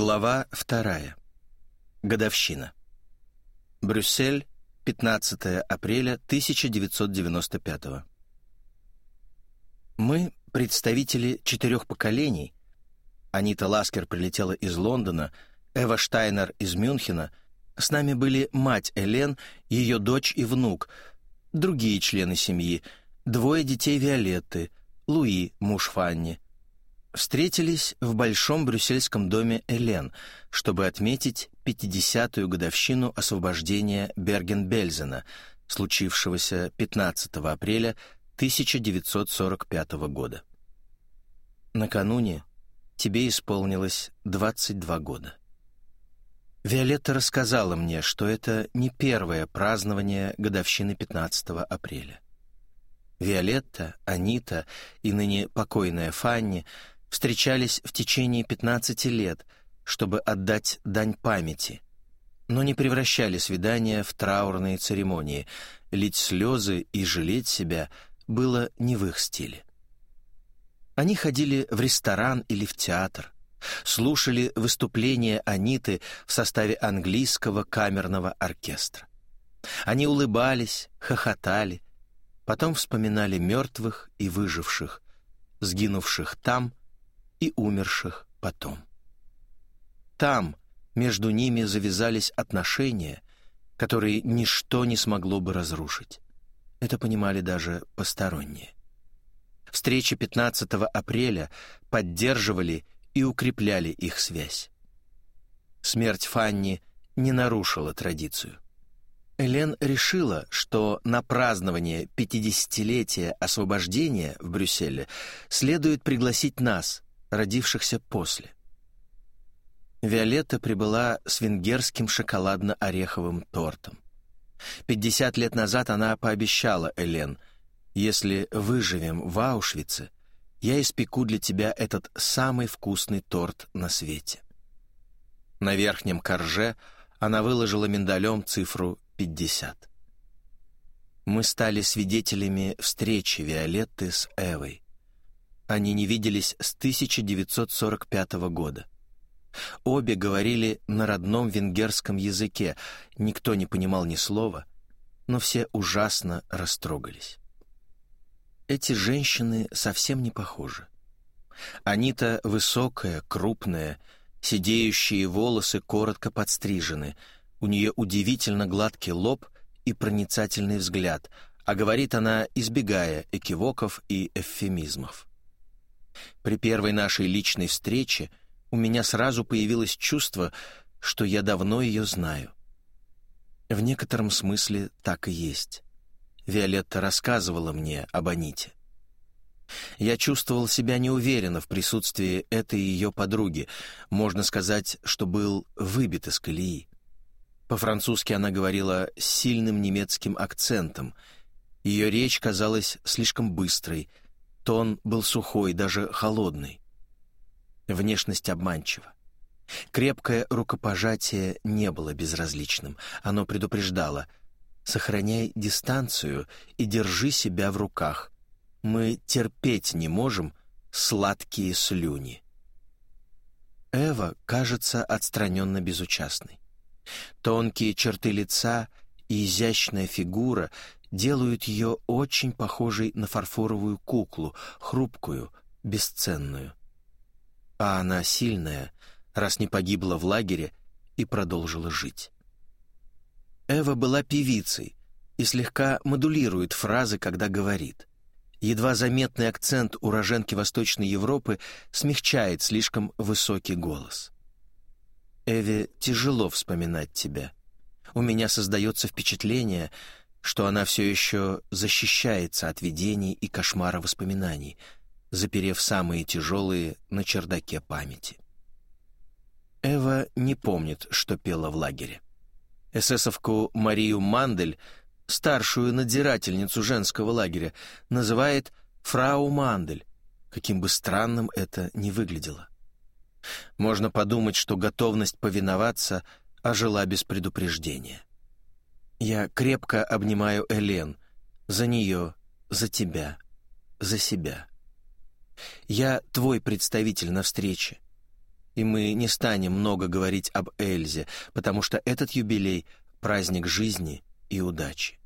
Глава вторая. Годовщина. Брюссель, 15 апреля 1995 Мы, представители четырех поколений, Анита Ласкер прилетела из Лондона, Эва Штайнер из Мюнхена, с нами были мать Элен, ее дочь и внук, другие члены семьи, двое детей Виолетты, Луи, муж Фанни — встретились в большом брюссельском доме Элен, чтобы отметить 50-ю годовщину освобождения Берген-Бельзена, случившегося 15 апреля 1945 года. Накануне тебе исполнилось 22 года. Виолетта рассказала мне, что это не первое празднование годовщины 15 апреля. Виолетта, Анита и ныне покойная Фанни встречались в течение 15 лет, чтобы отдать дань памяти, но не превращали свидания в траурные церемонии, лить слезы и жалеть себя было не в их стиле. Они ходили в ресторан или в театр, слушали выступления Аниты в составе английского камерного оркестра. Они улыбались, хохотали, потом вспоминали мертвых и выживших, сгинувших там, и умерших потом. Там между ними завязались отношения, которые ничто не смогло бы разрушить. Это понимали даже посторонние. Встречи 15 апреля поддерживали и укрепляли их связь. Смерть Фанни не нарушила традицию. Элен решила, что на празднование 50-летия освобождения в Брюсселе следует пригласить нас, родившихся после. Виолетта прибыла с венгерским шоколадно-ореховым тортом. Пятьдесят лет назад она пообещала Элен, «Если выживем в Аушвице, я испеку для тебя этот самый вкусный торт на свете». На верхнем корже она выложила миндалем цифру 50. Мы стали свидетелями встречи Виолетты с Эвой. Они не виделись с 1945 года. Обе говорили на родном венгерском языке, никто не понимал ни слова, но все ужасно растрогались. Эти женщины совсем не похожи. Анита высокая, крупная, сидеющие волосы коротко подстрижены, у нее удивительно гладкий лоб и проницательный взгляд, а говорит она, избегая экивоков и эвфемизмов. При первой нашей личной встрече у меня сразу появилось чувство, что я давно ее знаю. В некотором смысле так и есть. Виолетта рассказывала мне об Аните. Я чувствовал себя неуверенно в присутствии этой ее подруги, можно сказать, что был выбит из колеи. По-французски она говорила с сильным немецким акцентом. Ее речь казалась слишком быстрой — Тон был сухой, даже холодный. Внешность обманчива. Крепкое рукопожатие не было безразличным. Оно предупреждало «Сохраняй дистанцию и держи себя в руках. Мы терпеть не можем сладкие слюни». Эва кажется отстраненно безучастной. Тонкие черты лица и изящная фигура делают ее очень похожей на фарфоровую куклу, хрупкую, бесценную. А она сильная, раз не погибла в лагере и продолжила жить. Эва была певицей и слегка модулирует фразы, когда говорит. Едва заметный акцент уроженки Восточной Европы смягчает слишком высокий голос. «Эве тяжело вспоминать тебя. У меня создается впечатление, что она все еще защищается от видений и кошмара воспоминаний, заперев самые тяжелые на чердаке памяти. Эва не помнит, что пела в лагере. Эсэсовку Марию Мандель, старшую надзирательницу женского лагеря, называет «фрау Мандель», каким бы странным это ни выглядело. Можно подумать, что готовность повиноваться ожила без предупреждения. Я крепко обнимаю Элен. За нее, за тебя, за себя. Я твой представитель на встрече. И мы не станем много говорить об Эльзе, потому что этот юбилей — праздник жизни и удачи.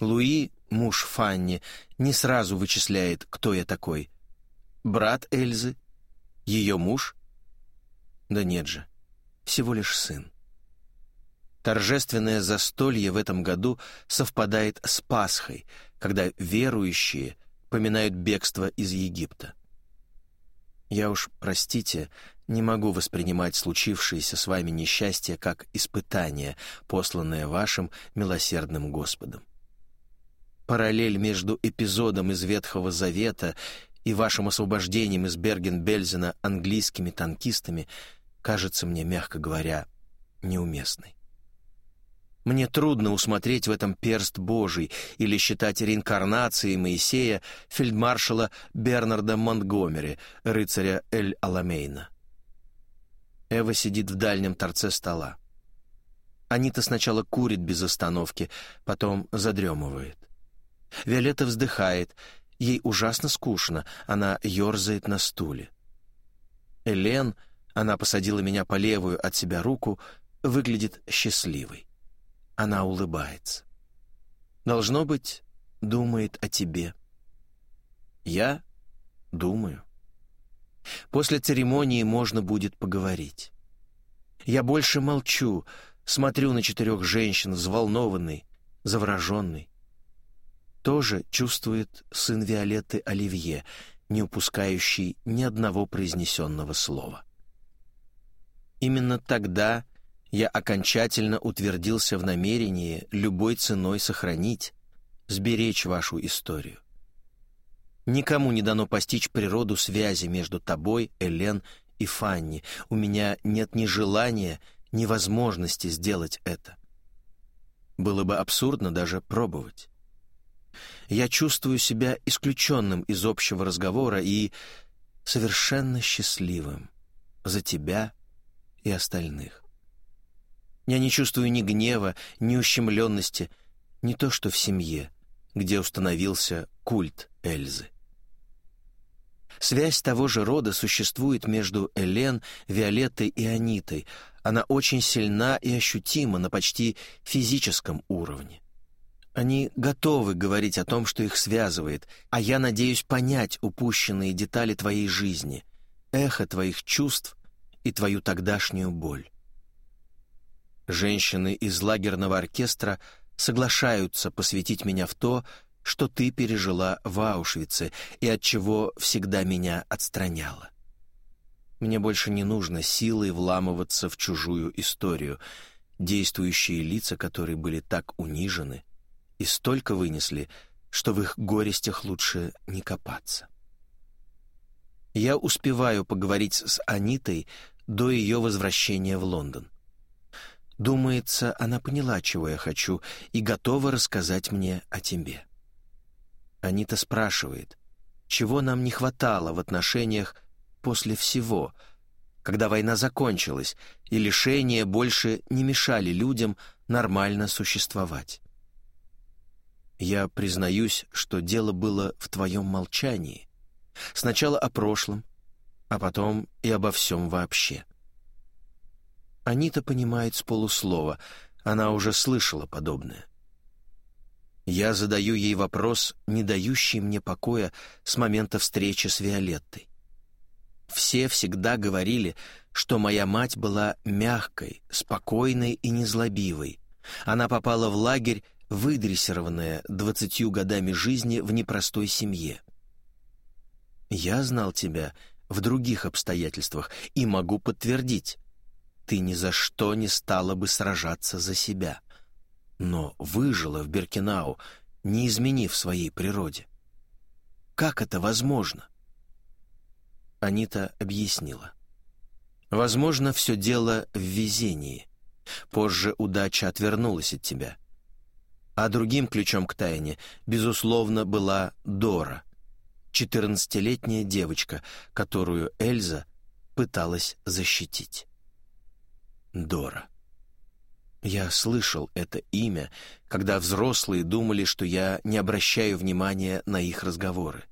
Луи, муж Фанни, не сразу вычисляет, кто я такой. Брат Эльзы? Ее муж? Да нет же, всего лишь сын. Торжественное застолье в этом году совпадает с Пасхой, когда верующие поминают бегство из Египта. Я уж, простите, не могу воспринимать случившееся с вами несчастье как испытание, посланное вашим милосердным Господом. Параллель между эпизодом из Ветхого Завета и вашим освобождением из Берген-Бельзена английскими танкистами кажется мне, мягко говоря, неуместной. Мне трудно усмотреть в этом перст Божий или считать реинкарнацией Моисея фельдмаршала Бернарда Монтгомери, рыцаря Эль-Аламейна. Эва сидит в дальнем торце стола. Анита сначала курит без остановки, потом задремывает. Виолетта вздыхает. Ей ужасно скучно, она ерзает на стуле. Элен, она посадила меня по левую от себя руку, выглядит счастливой. Она улыбается. Должно быть, думает о тебе. Я думаю. После церемонии можно будет поговорить. Я больше молчу, смотрю на четырех женщин, взволнованный, завороженный. Тоже чувствует сын Виолетты Оливье, не упускающий ни одного произнесенного слова. Именно тогда я окончательно утвердился в намерении любой ценой сохранить, сберечь вашу историю. Никому не дано постичь природу связи между тобой, Элен и Фанни. У меня нет ни желания, ни возможности сделать это. Было бы абсурдно даже пробовать. Я чувствую себя исключенным из общего разговора и совершенно счастливым за тебя и остальных. Я не чувствую ни гнева, ни ущемленности, не то что в семье, где установился культ Эльзы. Связь того же рода существует между Элен, Виолеттой и Анитой. Она очень сильна и ощутима на почти физическом уровне. Они готовы говорить о том, что их связывает, а я надеюсь понять упущенные детали твоей жизни, эхо твоих чувств и твою тогдашнюю боль. Женщины из лагерного оркестра соглашаются посвятить меня в то, что ты пережила в Аушвице и от чего всегда меня отстраняло. Мне больше не нужно силой вламываться в чужую историю, действующие лица, которые были так унижены и столько вынесли, что в их горестях лучше не копаться. Я успеваю поговорить с Анитой до ее возвращения в Лондон. Думается, она поняла, чего я хочу, и готова рассказать мне о тебе. Анита спрашивает, чего нам не хватало в отношениях после всего, когда война закончилась, и лишения больше не мешали людям нормально существовать. Я признаюсь, что дело было в твоем молчании. Сначала о прошлом, а потом и обо всем вообще. Анита понимает с полуслова, она уже слышала подобное. Я задаю ей вопрос, не дающий мне покоя с момента встречи с Виолеттой. Все всегда говорили, что моя мать была мягкой, спокойной и незлобивой. Она попала в лагерь, выдрессированная двадцатью годами жизни в непростой семье. Я знал тебя в других обстоятельствах и могу подтвердить, ты ни за что не стала бы сражаться за себя, но выжила в Беркинау, не изменив своей природе. Как это возможно? Анита объяснила. Возможно, все дело в везении. Позже удача отвернулась от тебя. А другим ключом к тайне, безусловно, была Дора, четырнадцатилетняя девочка, которую Эльза пыталась защитить. Дора. Я слышал это имя, когда взрослые думали, что я не обращаю внимания на их разговоры.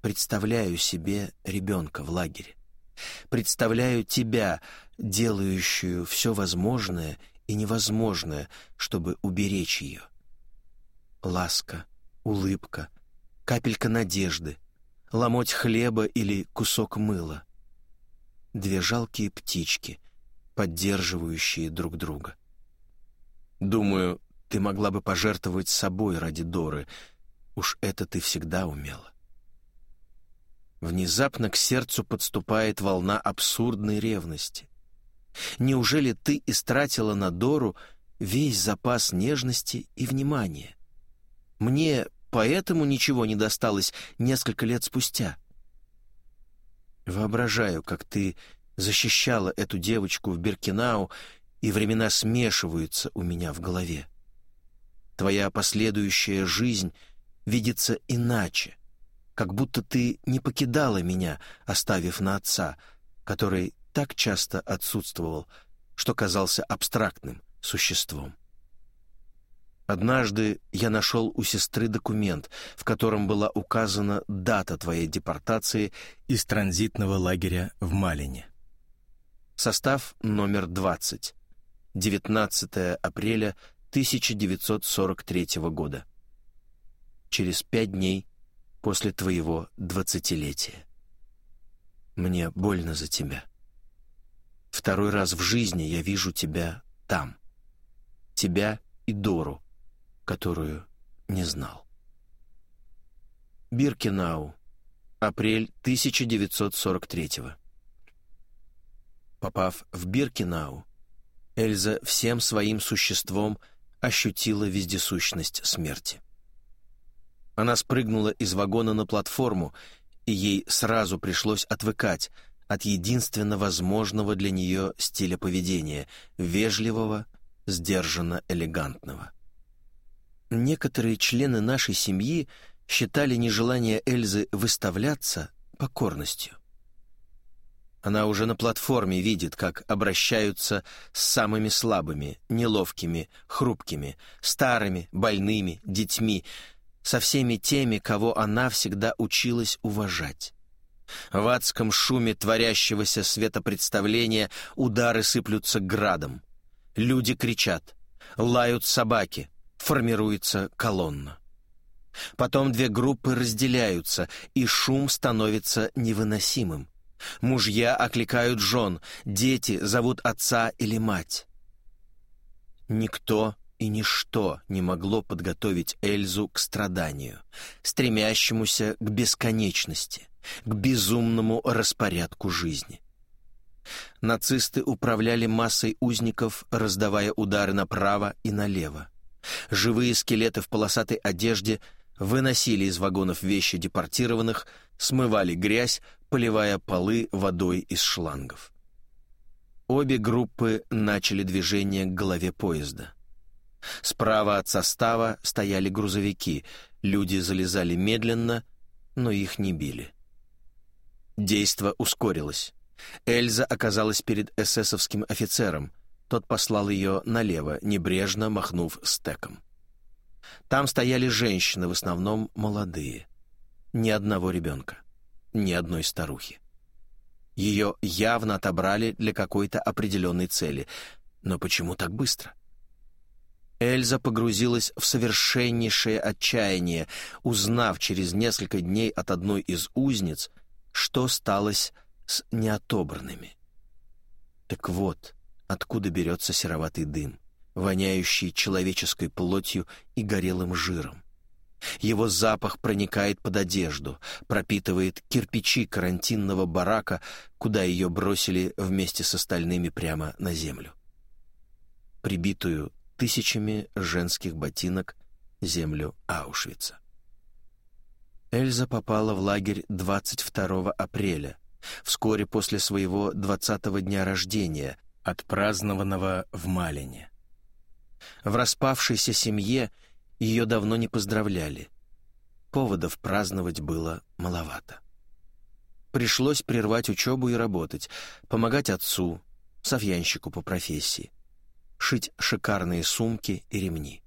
Представляю себе ребенка в лагере. Представляю тебя, делающую все возможное и невозможное, чтобы уберечь ее. Ласка, улыбка, капелька надежды, ломоть хлеба или кусок мыла. Две жалкие птички, поддерживающие друг друга. Думаю, ты могла бы пожертвовать собой ради Доры. Уж это ты всегда умела. Внезапно к сердцу подступает волна абсурдной ревности. Неужели ты истратила на Дору весь запас нежности и внимания? Мне поэтому ничего не досталось несколько лет спустя. Воображаю, как ты защищала эту девочку в Беркинау, и времена смешиваются у меня в голове. Твоя последующая жизнь видится иначе, как будто ты не покидала меня, оставив на отца, который так часто отсутствовал, что казался абстрактным существом. Однажды я нашел у сестры документ, в котором была указана дата твоей депортации из транзитного лагеря в Малине. Состав номер 20. 19 апреля 1943 года. Через пять дней после твоего двадцатилетия. Мне больно за тебя. Второй раз в жизни я вижу тебя там. Тебя и Дору, которую не знал. Биркенау. Апрель 1943 Попав в Биркенау, Эльза всем своим существом ощутила вездесущность смерти. Она спрыгнула из вагона на платформу, и ей сразу пришлось отвыкать от единственно возможного для нее стиля поведения — вежливого, сдержанно элегантного. Некоторые члены нашей семьи считали нежелание Эльзы выставляться покорностью. Она уже на платформе видит, как обращаются с самыми слабыми, неловкими, хрупкими, старыми, больными, детьми, со всеми теми, кого она всегда училась уважать. В адском шуме творящегося светопредставления удары сыплются градом. Люди кричат, лают собаки, формируется колонна. Потом две группы разделяются, и шум становится невыносимым. Мужья окликают жен, дети зовут отца или мать. Никто и ничто не могло подготовить Эльзу к страданию, стремящемуся к бесконечности, к безумному распорядку жизни. Нацисты управляли массой узников, раздавая удары направо и налево. Живые скелеты в полосатой одежде выносили из вагонов вещи депортированных, смывали грязь, поливая полы водой из шлангов. Обе группы начали движение к голове поезда. Справа от состава стояли грузовики, люди залезали медленно, но их не били. Действо ускорилось. Эльза оказалась перед эсэсовским офицером. Тот послал ее налево, небрежно махнув стеком. Там стояли женщины, в основном молодые. Ни одного ребенка ни одной старухи. Ее явно отобрали для какой-то определенной цели. Но почему так быстро? Эльза погрузилась в совершеннейшее отчаяние, узнав через несколько дней от одной из узниц, что сталось с неотобранными. Так вот, откуда берется сероватый дым, воняющий человеческой плотью и горелым жиром. Его запах проникает под одежду, пропитывает кирпичи карантинного барака, куда ее бросили вместе с остальными прямо на землю. Прибитую тысячами женских ботинок землю Аушвица. Эльза попала в лагерь 22 апреля, вскоре после своего 20-го дня рождения, отпразднованного в Малине. В распавшейся семье ее давно не поздравляли. Поводов праздновать было маловато. Пришлось прервать учебу и работать, помогать отцу, совьянщику по профессии, шить шикарные сумки и ремни.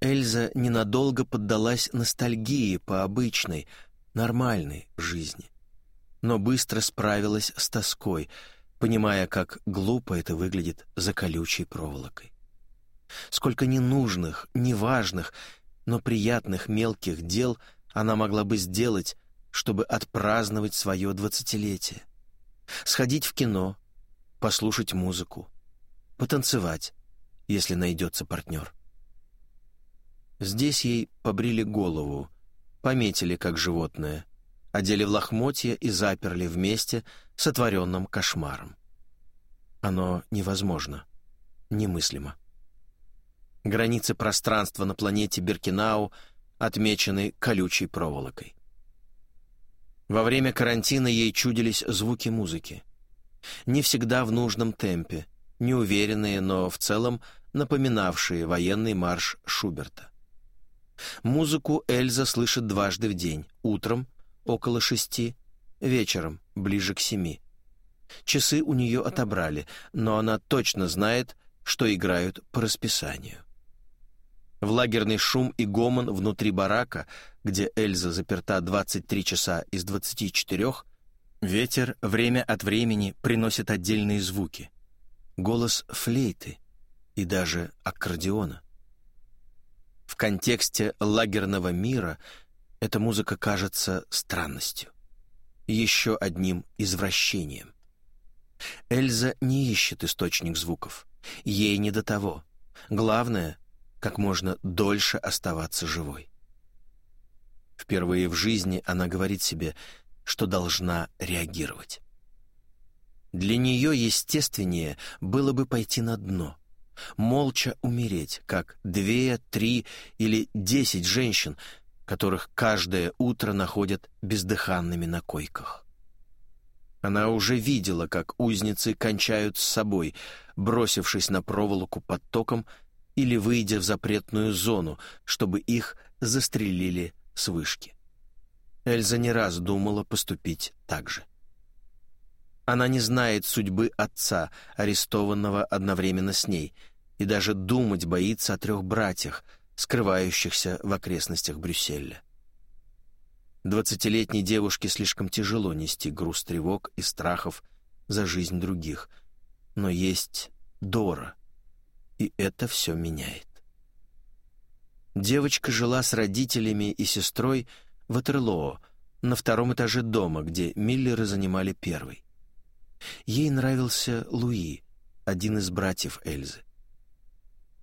Эльза ненадолго поддалась ностальгии по обычной, нормальной жизни. но быстро справилась с тоской, понимая, как глупо это выглядит за колючей проволокой. Сколько ненужных, неважных, но приятных мелких дел она могла бы сделать, чтобы отпраздновать свое двадцатилетие. Сходить в кино, послушать музыку, потанцевать, если найдется партнер. Здесь ей побрили голову, пометили как животное, одели в лохмотья и заперли вместе с отворенным кошмаром. Оно невозможно, немыслимо. Границы пространства на планете Беркинау отмечены колючей проволокой. Во время карантина ей чудились звуки музыки. Не всегда в нужном темпе, неуверенные, но в целом напоминавшие военный марш Шуберта. Музыку Эльза слышит дважды в день, утром около шести, вечером ближе к семи. Часы у нее отобрали, но она точно знает, что играют по расписанию. В лагерный шум и гомон внутри барака, где Эльза заперта 23 часа из 24, ветер время от времени приносит отдельные звуки. Голос флейты и даже аккордеона. В контексте лагерного мира эта музыка кажется странностью, еще одним извращением. Эльза не ищет источник звуков. Ей не до того. Главное — как можно дольше оставаться живой. Впервые в жизни она говорит себе, что должна реагировать. Для нее естественнее было бы пойти на дно, молча умереть, как две, три или десять женщин, которых каждое утро находят бездыханными на койках. Она уже видела, как узницы кончают с собой, бросившись на проволоку под током или выйдя в запретную зону, чтобы их застрелили с вышки. Эльза не раз думала поступить так же. Она не знает судьбы отца, арестованного одновременно с ней, и даже думать боится о трех братьях, скрывающихся в окрестностях Брюсселя. Двадцатилетней девушке слишком тяжело нести груз тревог и страхов за жизнь других, но есть Дора, и это все меняет. Девочка жила с родителями и сестрой в Ватерлоо, на втором этаже дома, где Миллеры занимали первый. Ей нравился Луи, один из братьев Эльзы.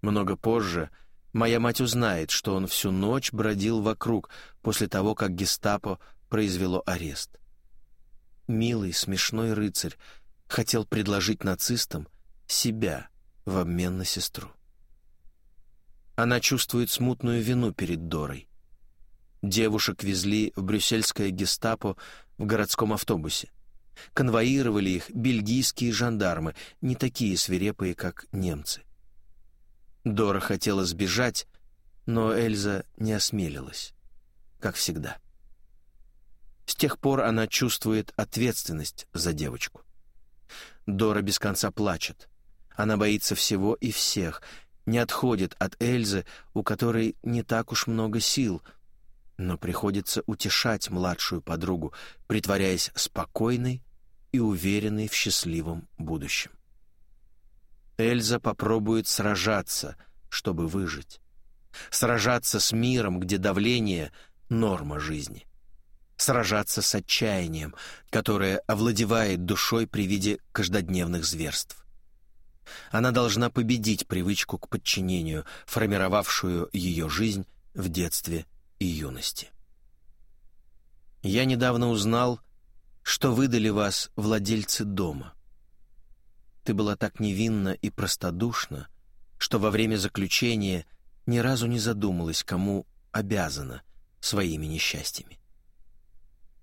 Много позже моя мать узнает, что он всю ночь бродил вокруг после того, как гестапо произвело арест. Милый, смешной рыцарь хотел предложить нацистам себя в обмен на сестру. Она чувствует смутную вину перед Дорой. Девушек везли в брюссельское гестапо в городском автобусе. Конвоировали их бельгийские жандармы, не такие свирепые, как немцы. Дора хотела сбежать, но Эльза не осмелилась, как всегда. С тех пор она чувствует ответственность за девочку. Дора без конца плачет. Она боится всего и всех, не отходит от Эльзы, у которой не так уж много сил, но приходится утешать младшую подругу, притворяясь спокойной и уверенной в счастливом будущем. Эльза попробует сражаться, чтобы выжить. Сражаться с миром, где давление — норма жизни. Сражаться с отчаянием, которое овладевает душой при виде каждодневных зверств. Она должна победить привычку к подчинению, формировавшую ее жизнь в детстве и юности. Я недавно узнал, что выдали вас владельцы дома. Ты была так невинна и простодушна, что во время заключения ни разу не задумалась, кому обязана своими несчастьями.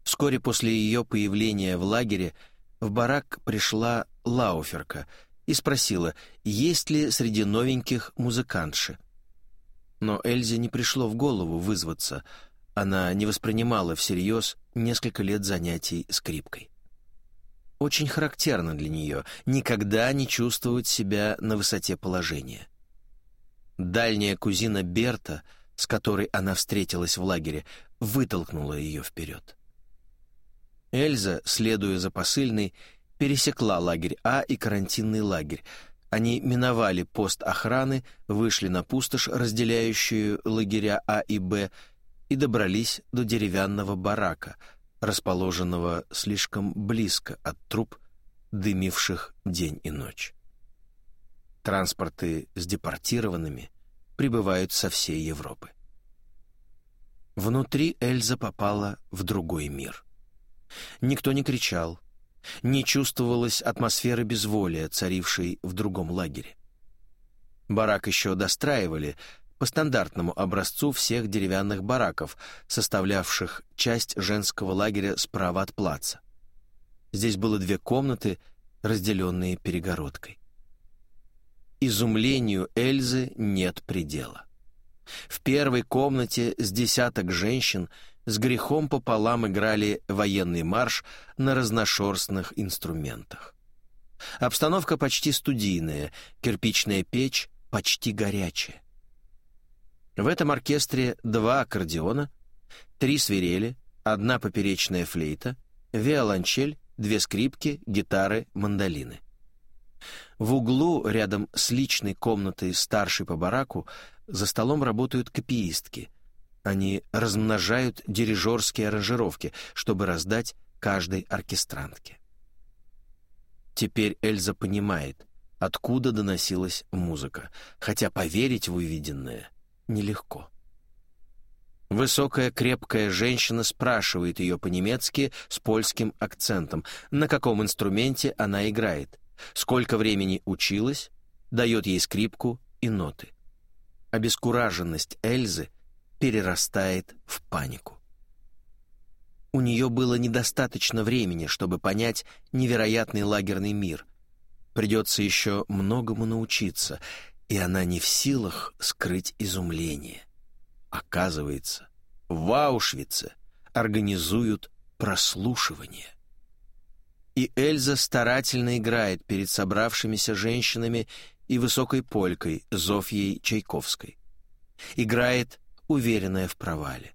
Вскоре после ее появления в лагере в барак пришла Лауферка и спросила, есть ли среди новеньких музыкантши. Но Эльзе не пришло в голову вызваться, она не воспринимала всерьез несколько лет занятий скрипкой. Очень характерно для нее никогда не чувствовать себя на высоте положения. Дальняя кузина Берта, с которой она встретилась в лагере, вытолкнула ее вперед. Эльза, следуя за посыльной, пересекла лагерь А и карантинный лагерь. Они миновали пост охраны, вышли на пустошь, разделяющую лагеря А и Б, и добрались до деревянного барака, расположенного слишком близко от труб, дымивших день и ночь. Транспорты с депортированными прибывают со всей Европы. Внутри Эльза попала в другой мир. Никто не кричал, не чувствовалась атмосферы безволия, царившей в другом лагере. Барак еще достраивали по стандартному образцу всех деревянных бараков, составлявших часть женского лагеря справа от плаца. Здесь было две комнаты, разделенные перегородкой. Изумлению Эльзы нет предела. В первой комнате с десяток женщин с грехом пополам играли военный марш на разношерстных инструментах. Обстановка почти студийная, кирпичная печь почти горячая. В этом оркестре два аккордеона, три свирели, одна поперечная флейта, виолончель, две скрипки, гитары, мандолины. В углу, рядом с личной комнатой старшей по бараку, за столом работают копиистки. Они размножают дирижерские аранжировки, чтобы раздать каждой оркестрантке. Теперь Эльза понимает, откуда доносилась музыка, хотя поверить в увиденное нелегко. Высокая крепкая женщина спрашивает ее по-немецки с польским акцентом, на каком инструменте она играет сколько времени училась, дает ей скрипку и ноты. Обескураженность Эльзы перерастает в панику. У нее было недостаточно времени, чтобы понять невероятный лагерный мир. Придется еще многому научиться, и она не в силах скрыть изумление. Оказывается, в Аушвице организуют прослушивание и Эльза старательно играет перед собравшимися женщинами и высокой полькой Зофьей Чайковской. Играет, уверенная в провале.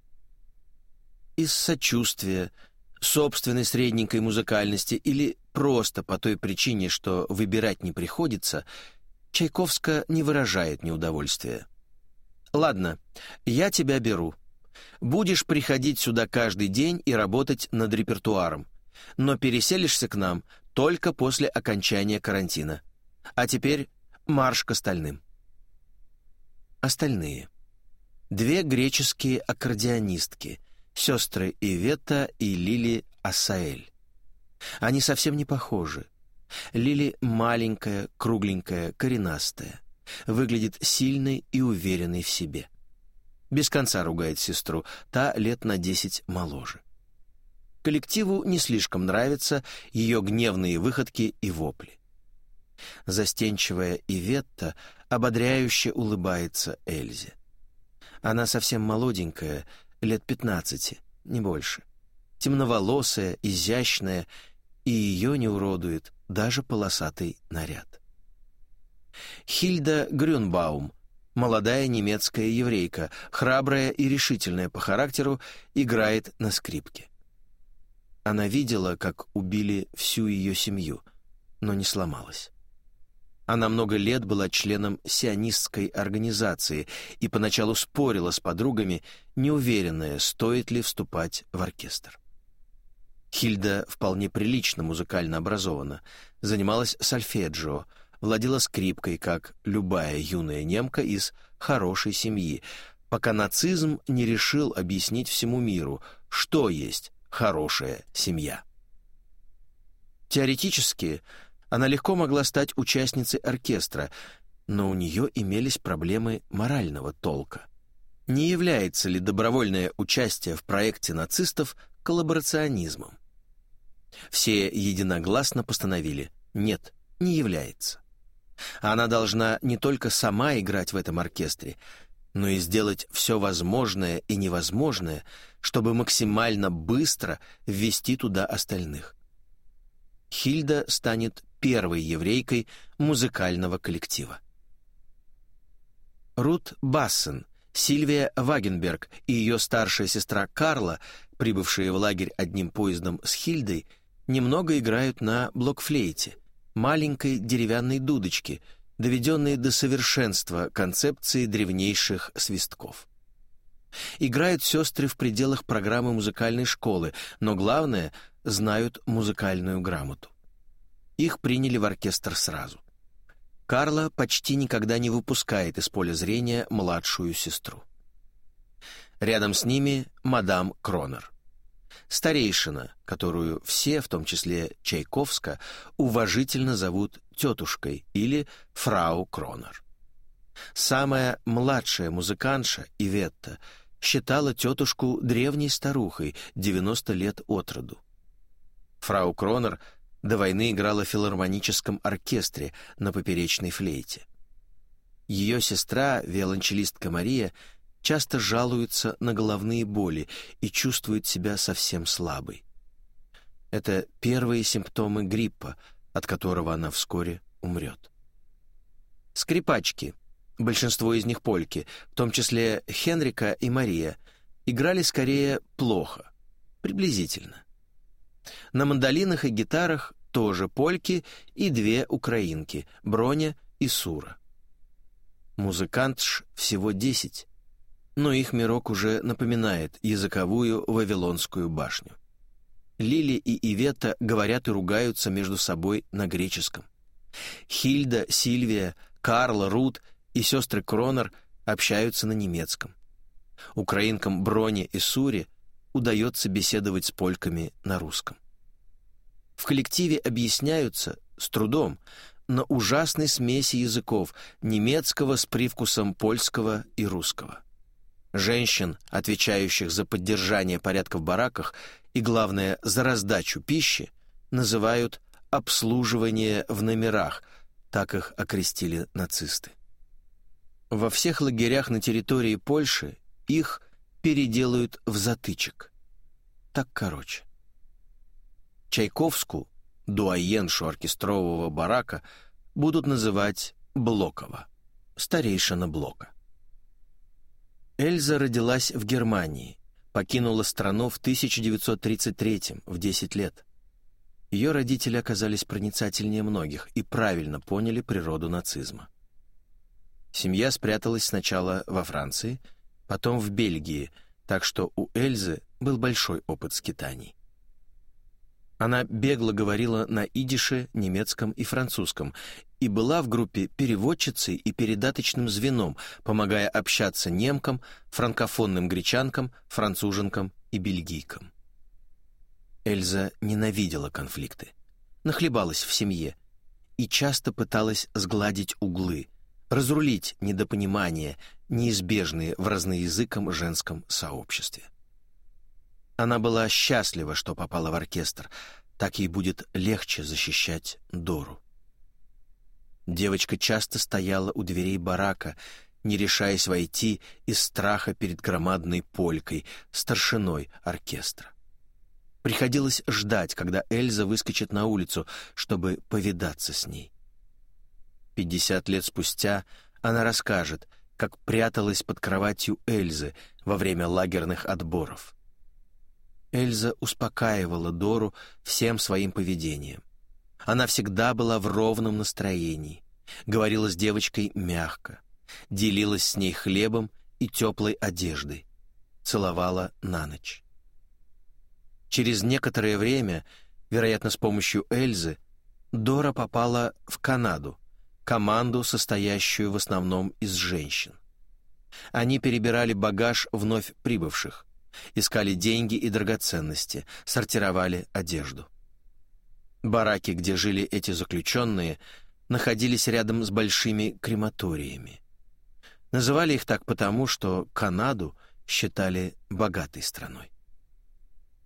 Из сочувствия, собственной средненькой музыкальности или просто по той причине, что выбирать не приходится, Чайковска не выражает неудовольствия. «Ладно, я тебя беру. Будешь приходить сюда каждый день и работать над репертуаром но переселишься к нам только после окончания карантина. А теперь марш к остальным». Остальные. Две греческие аккордеонистки, сестры Ивета и Лили Асаэль. Они совсем не похожи. Лили маленькая, кругленькая, коренастая. Выглядит сильной и уверенной в себе. Без конца ругает сестру, та лет на десять моложе. Коллективу не слишком нравятся ее гневные выходки и вопли. Застенчивая Иветта ободряюще улыбается Эльзе. Она совсем молоденькая, лет пятнадцати, не больше. Темноволосая, изящная, и ее не уродует даже полосатый наряд. Хильда Грюнбаум, молодая немецкая еврейка, храбрая и решительная по характеру, играет на скрипке. Она видела, как убили всю ее семью, но не сломалась. Она много лет была членом сионистской организации и поначалу спорила с подругами, неуверенная, стоит ли вступать в оркестр. Хильда вполне прилично музыкально образована, занималась сольфеджио, владела скрипкой, как любая юная немка из хорошей семьи, пока нацизм не решил объяснить всему миру, что есть хорошая семья. Теоретически, она легко могла стать участницей оркестра, но у нее имелись проблемы морального толка. Не является ли добровольное участие в проекте нацистов коллаборационизмом? Все единогласно постановили «нет, не является». Она должна не только сама играть в этом оркестре, но и сделать все возможное и невозможное, чтобы максимально быстро ввести туда остальных. Хильда станет первой еврейкой музыкального коллектива. Рут Бассен, Сильвия Вагенберг и ее старшая сестра Карла прибывшие в лагерь одним поездом с Хильдой, немного играют на блокфлейте, маленькой деревянной дудочке, доведенной до совершенства концепции древнейших свистков. Играют сестры в пределах программы музыкальной школы, но главное — знают музыкальную грамоту. Их приняли в оркестр сразу. Карла почти никогда не выпускает из поля зрения младшую сестру. Рядом с ними мадам Кронер. Старейшина, которую все, в том числе Чайковска, уважительно зовут тетушкой или фрау Кронер. Самая младшая музыкантша, Иветта, считала тетушку древней старухой, 90 лет от роду. Фрау Кронер до войны играла в филармоническом оркестре на поперечной флейте. Ее сестра, виолончелистка Мария, часто жалуется на головные боли и чувствует себя совсем слабой. Это первые симптомы гриппа, от которого она вскоре умрет. Скрипачки, большинство из них польки, в том числе Хенрика и Мария, играли скорее плохо, приблизительно. На мандолинах и гитарах тоже польки и две украинки, Броня и Сура. Музыкантш всего десять, но их мирок уже напоминает языковую Вавилонскую башню. Лили и Ивета говорят и ругаются между собой на греческом. Хильда, Сильвия, Карла, Рут и сестры Кронер общаются на немецком. Украинкам Броне и Суре удается беседовать с польками на русском в коллективе объясняются с трудом на ужасной смеси языков немецкого с привкусом польского и русского. Женщин, отвечающих за поддержание порядка в бараках и, главное, за раздачу пищи, называют «обслуживание в номерах», так их окрестили нацисты. Во всех лагерях на территории Польши их переделают в затычек. Так короче. Чайковску, дуаеншу оркестрового барака, будут называть Блокова, старейшина Блока. Эльза родилась в Германии, покинула страну в 1933 в 10 лет. Ее родители оказались проницательнее многих и правильно поняли природу нацизма. Семья спряталась сначала во Франции, потом в Бельгии, так что у Эльзы был большой опыт скитаний. Она бегло говорила на идише, немецком и французском и была в группе переводчицей и передаточным звеном, помогая общаться немкам, франкофонным гречанкам, француженкам и бельгийкам. Эльза ненавидела конфликты, нахлебалась в семье и часто пыталась сгладить углы, разрулить недопонимания, неизбежные в разноязыком женском сообществе. Она была счастлива, что попала в оркестр. Так ей будет легче защищать Дору. Девочка часто стояла у дверей барака, не решаясь войти из страха перед громадной полькой, старшиной оркестра. Приходилось ждать, когда Эльза выскочит на улицу, чтобы повидаться с ней. Пятьдесят лет спустя она расскажет, как пряталась под кроватью Эльзы во время лагерных отборов. Эльза успокаивала Дору всем своим поведением. Она всегда была в ровном настроении, говорила с девочкой мягко, делилась с ней хлебом и теплой одеждой, целовала на ночь. Через некоторое время, вероятно, с помощью Эльзы, Дора попала в Канаду, команду, состоящую в основном из женщин. Они перебирали багаж вновь прибывших, искали деньги и драгоценности, сортировали одежду. Бараки, где жили эти заключенные, находились рядом с большими крематориями. Называли их так потому, что Канаду считали богатой страной.